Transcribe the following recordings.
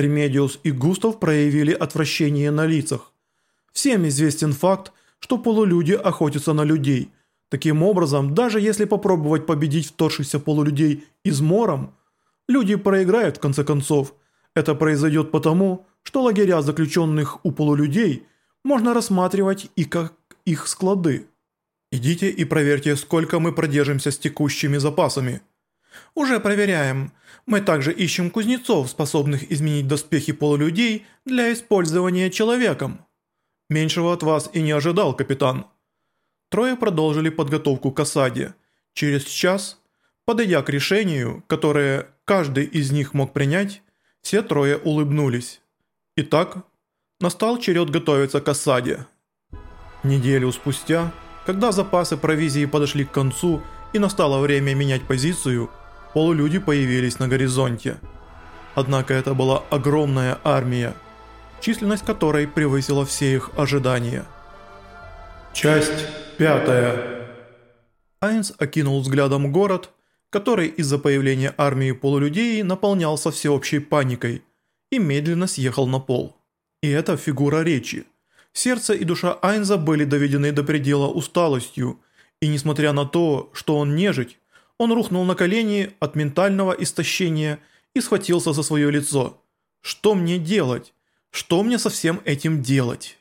Ремедиус и Густав проявили отвращение на лицах. Всем известен факт, что полулюди охотятся на людей. Таким образом, даже если попробовать победить вторгшихся полулюдей измором, люди проиграют в конце концов. Это произойдет потому, что лагеря заключенных у полулюдей можно рассматривать и как их склады. Идите и проверьте, сколько мы продержимся с текущими запасами. Уже проверяем. Мы также ищем кузнецов, способных изменить доспехи полулюдей для использования человеком. Меньшего от вас и не ожидал, капитан. Трое продолжили подготовку к осаде. Через час, подойдя к решению, которое каждый из них мог принять, все трое улыбнулись. Итак, настал черед готовиться к осаде. Неделю спустя, когда запасы провизии подошли к концу и настало время менять позицию, полулюди появились на горизонте. Однако это была огромная армия, численность которой превысила все их ожидания. Часть пятая. Айнс окинул взглядом город, который из-за появления армии полулюдей наполнялся всеобщей паникой и медленно съехал на пол. И это фигура речи. Сердце и душа Айнза были доведены до предела усталостью, и несмотря на то, что он нежить, он рухнул на колени от ментального истощения и схватился за свое лицо. «Что мне делать? Что мне со всем этим делать?»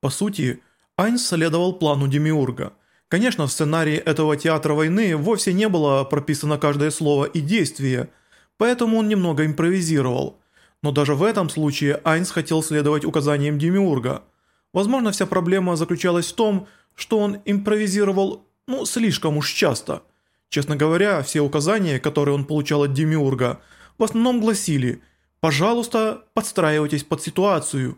По сути, Айнс следовал плану Демиурга. Конечно, в сценарии этого театра войны вовсе не было прописано каждое слово и действие, поэтому он немного импровизировал. Но даже в этом случае Айнс хотел следовать указаниям Демиурга. Возможно, вся проблема заключалась в том, что он импровизировал, ну, слишком уж часто – Честно говоря, все указания, которые он получал от Демиурга, в основном гласили «пожалуйста, подстраивайтесь под ситуацию»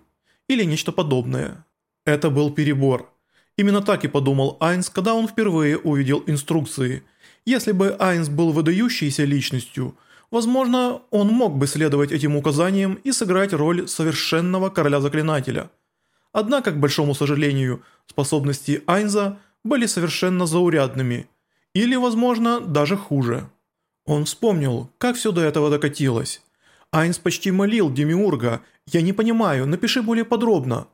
или нечто подобное. Это был перебор. Именно так и подумал Айнс, когда он впервые увидел инструкции. Если бы Айнс был выдающейся личностью, возможно, он мог бы следовать этим указаниям и сыграть роль совершенного короля-заклинателя. Однако, к большому сожалению, способности Айнза были совершенно заурядными – или, возможно, даже хуже. Он вспомнил, как все до этого докатилось. Айнс почти молил Демиурга «Я не понимаю, напиши более подробно».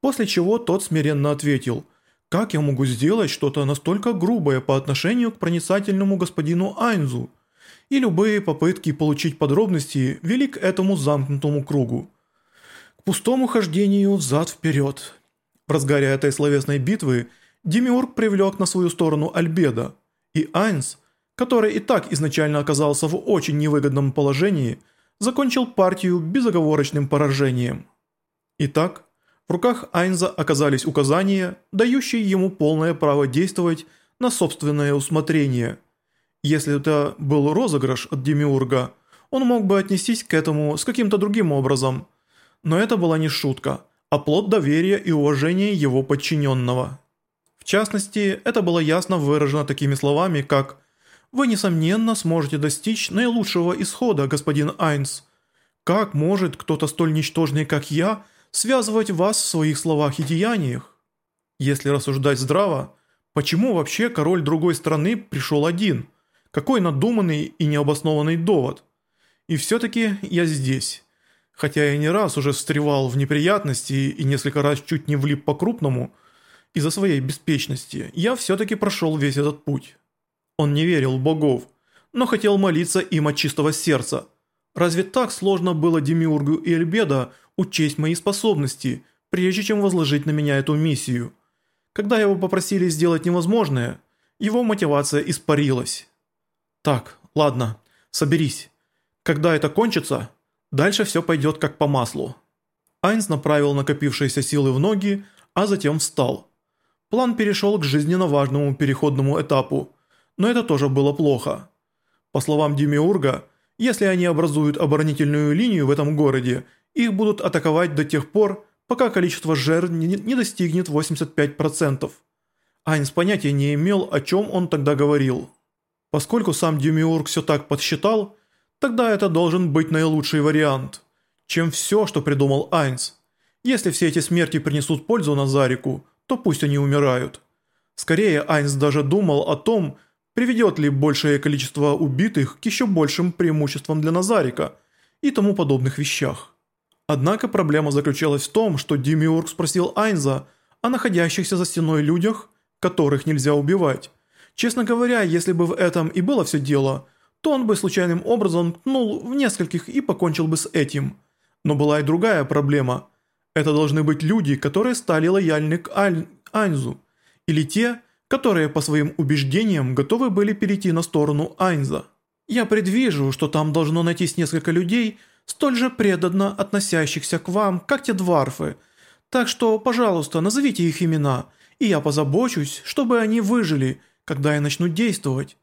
После чего тот смиренно ответил «Как я могу сделать что-то настолько грубое по отношению к проницательному господину Айнзу?» И любые попытки получить подробности вели к этому замкнутому кругу. К пустому хождению взад-вперед. В разгаре этой словесной битвы Демиург привлек на свою сторону Альбеда – и Айнс, который и так изначально оказался в очень невыгодном положении, закончил партию безоговорочным поражением. Итак, в руках Айнза оказались указания, дающие ему полное право действовать на собственное усмотрение. Если это был розыгрыш от Демиурга, он мог бы отнестись к этому с каким-то другим образом. Но это была не шутка, а плод доверия и уважения его подчиненного частности, это было ясно выражено такими словами, как «Вы, несомненно, сможете достичь наилучшего исхода, господин Айнс. Как может кто-то столь ничтожный, как я, связывать вас в своих словах и деяниях?» Если рассуждать здраво, почему вообще король другой страны пришел один? Какой надуманный и необоснованный довод? И все-таки я здесь. Хотя я не раз уже встревал в неприятности и несколько раз чуть не влип по-крупному – из-за своей беспечности, я все-таки прошел весь этот путь. Он не верил в богов, но хотел молиться им от чистого сердца. Разве так сложно было Демиургу и Эльбеда учесть мои способности, прежде чем возложить на меня эту миссию? Когда его попросили сделать невозможное, его мотивация испарилась. Так, ладно, соберись. Когда это кончится, дальше все пойдет как по маслу. Айнс направил накопившиеся силы в ноги, а затем встал. План перешел к жизненно важному переходному этапу, но это тоже было плохо. По словам Демиурга, если они образуют оборонительную линию в этом городе, их будут атаковать до тех пор, пока количество жертв не достигнет 85%. Айнс понятия не имел, о чем он тогда говорил. Поскольку сам Демиург все так подсчитал, тогда это должен быть наилучший вариант, чем все, что придумал Айнс. Если все эти смерти принесут пользу Назарику, то пусть они умирают. Скорее, Айнс даже думал о том, приведет ли большее количество убитых к еще большим преимуществам для Назарика и тому подобных вещах. Однако проблема заключалась в том, что Демиург спросил Айнза о находящихся за стеной людях, которых нельзя убивать. Честно говоря, если бы в этом и было все дело, то он бы случайным образом ткнул в нескольких и покончил бы с этим. Но была и другая проблема. Это должны быть люди, которые стали лояльны к Аль... Айнзу. Или те, которые по своим убеждениям готовы были перейти на сторону Айнза. Я предвижу, что там должно найтись несколько людей, столь же преданно относящихся к вам, как те дварфы. Так что, пожалуйста, назовите их имена, и я позабочусь, чтобы они выжили, когда я начну действовать».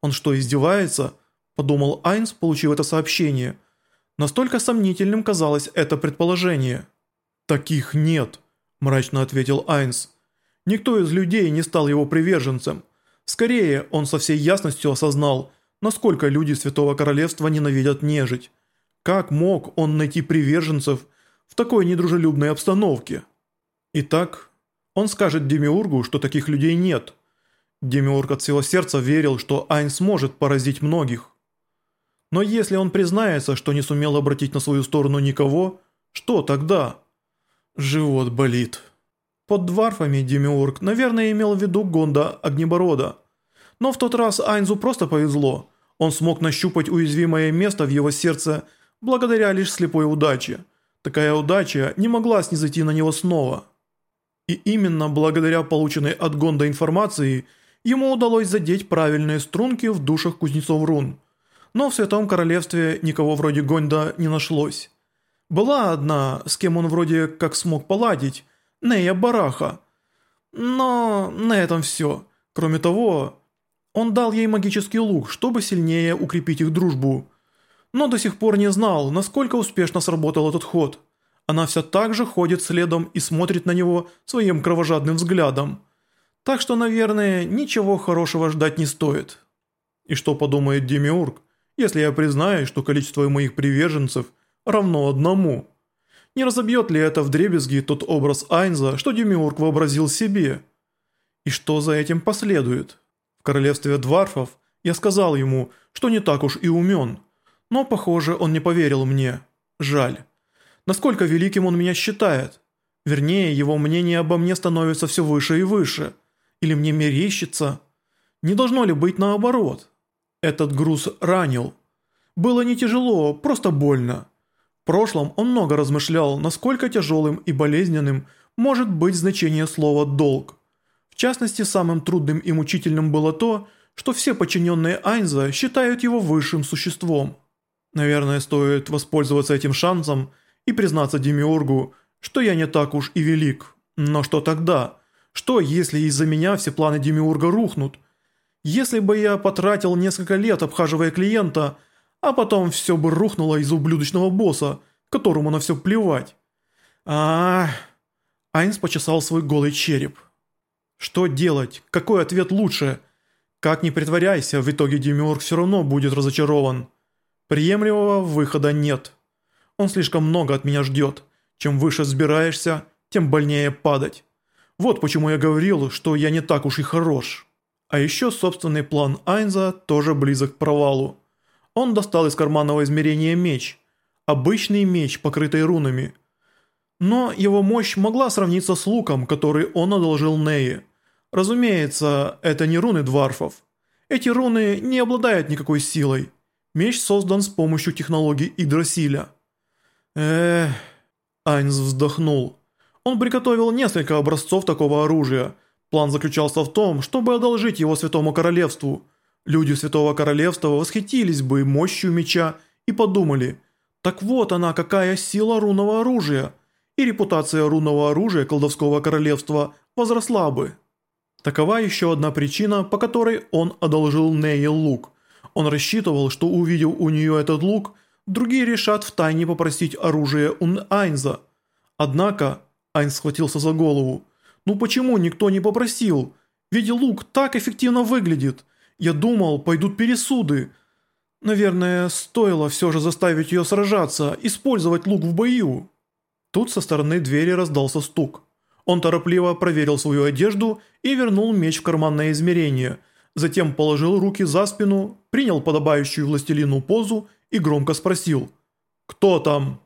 «Он что, издевается?» – подумал Айнс, получив это сообщение. Настолько сомнительным казалось это предположение. «Таких нет», – мрачно ответил Айнс. Никто из людей не стал его приверженцем. Скорее, он со всей ясностью осознал, насколько люди Святого Королевства ненавидят нежить. Как мог он найти приверженцев в такой недружелюбной обстановке? Итак, он скажет Демиургу, что таких людей нет. Демиург от всего сердца верил, что Айн сможет поразить многих. Но если он признается, что не сумел обратить на свою сторону никого, что тогда? Живот болит. Под дварфами Демиург, наверное, имел в виду Гонда Огнеборода. Но в тот раз Айнзу просто повезло. Он смог нащупать уязвимое место в его сердце – благодаря лишь слепой удаче. Такая удача не могла снизойти на него снова. И именно благодаря полученной от Гонда информации ему удалось задеть правильные струнки в душах кузнецов рун. Но в Святом Королевстве никого вроде Гонда не нашлось. Была одна, с кем он вроде как смог поладить, Нея Бараха. Но на этом все. Кроме того, он дал ей магический лук, чтобы сильнее укрепить их дружбу но до сих пор не знал, насколько успешно сработал этот ход. Она все так же ходит следом и смотрит на него своим кровожадным взглядом. Так что, наверное, ничего хорошего ждать не стоит. И что подумает Демиург, если я признаю, что количество моих приверженцев равно одному? Не разобьет ли это в дребезги тот образ Айнза, что Демиург вообразил себе? И что за этим последует? В королевстве дварфов я сказал ему, что не так уж и умен – но, похоже, он не поверил мне. Жаль. Насколько великим он меня считает? Вернее, его мнение обо мне становится все выше и выше. Или мне мерещится? Не должно ли быть наоборот? Этот груз ранил. Было не тяжело, просто больно. В прошлом он много размышлял, насколько тяжелым и болезненным может быть значение слова «долг». В частности, самым трудным и мучительным было то, что все подчиненные Айнза считают его высшим существом. Наверное, стоит воспользоваться этим шансом и признаться Демиургу, что я не так уж и велик. Но что тогда? Что, если из-за меня все планы Демиурга рухнут? Если бы я потратил несколько лет, обхаживая клиента, а потом все бы рухнуло из-за ублюдочного босса, которому на все плевать. а, -а, -а. Айнс почесал свой голый череп. Что делать? Какой ответ лучше? Как ни притворяйся, в итоге Демиург все равно будет разочарован. Приемлемого выхода нет. Он слишком много от меня ждет. Чем выше сбираешься, тем больнее падать. Вот почему я говорил, что я не так уж и хорош. А еще собственный план Айнза тоже близок к провалу. Он достал из карманного измерения меч. Обычный меч, покрытый рунами. Но его мощь могла сравниться с луком, который он одолжил Нее. Разумеется, это не руны дварфов. Эти руны не обладают никакой силой. Меч создан с помощью технологии Игдрасиля. Эх, Айнс вздохнул. Он приготовил несколько образцов такого оружия. План заключался в том, чтобы одолжить его Святому Королевству. Люди Святого Королевства восхитились бы мощью меча и подумали, так вот она какая сила рунного оружия, и репутация рунного оружия колдовского королевства возросла бы. Такова еще одна причина, по которой он одолжил Нейл лук. Он рассчитывал, что увидев у нее этот лук, другие решат втайне попросить оружие у Айнза. Однако Айнз схватился за голову. «Ну почему никто не попросил? Ведь лук так эффективно выглядит. Я думал, пойдут пересуды. Наверное, стоило все же заставить ее сражаться, использовать лук в бою». Тут со стороны двери раздался стук. Он торопливо проверил свою одежду и вернул меч в карманное измерение – затем положил руки за спину, принял подобающую властелину позу и громко спросил «Кто там?».